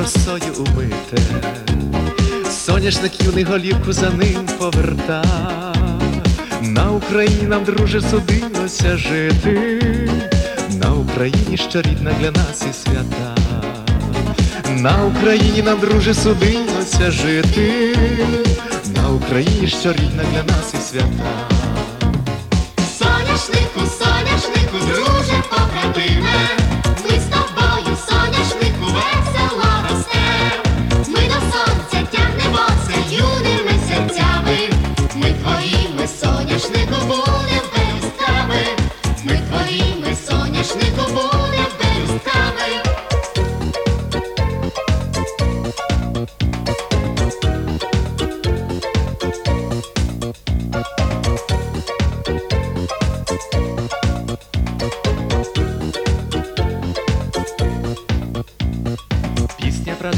росою умите, соняшник юний голівку за ним поверта. На Україні нам, друже, судилося жити, на Україні, що рідна для нас і свята. На Україні нам, друже, судилося жити, на Україні, що рідна для нас і свята. Соняшнику,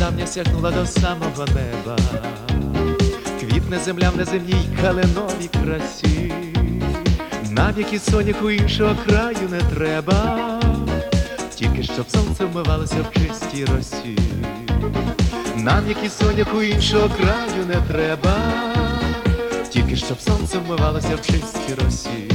Прадавня сягнула до самого неба, квітне земля в неземній каленовій красі, навіки соняху іншого краю не треба, тільки щоб сонце вмивалося в чистій росі, навіки соняху іншого краю не треба, тільки щоб сонце вмивалося в чистій росі.